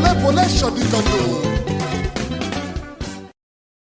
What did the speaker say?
pole pole shabikando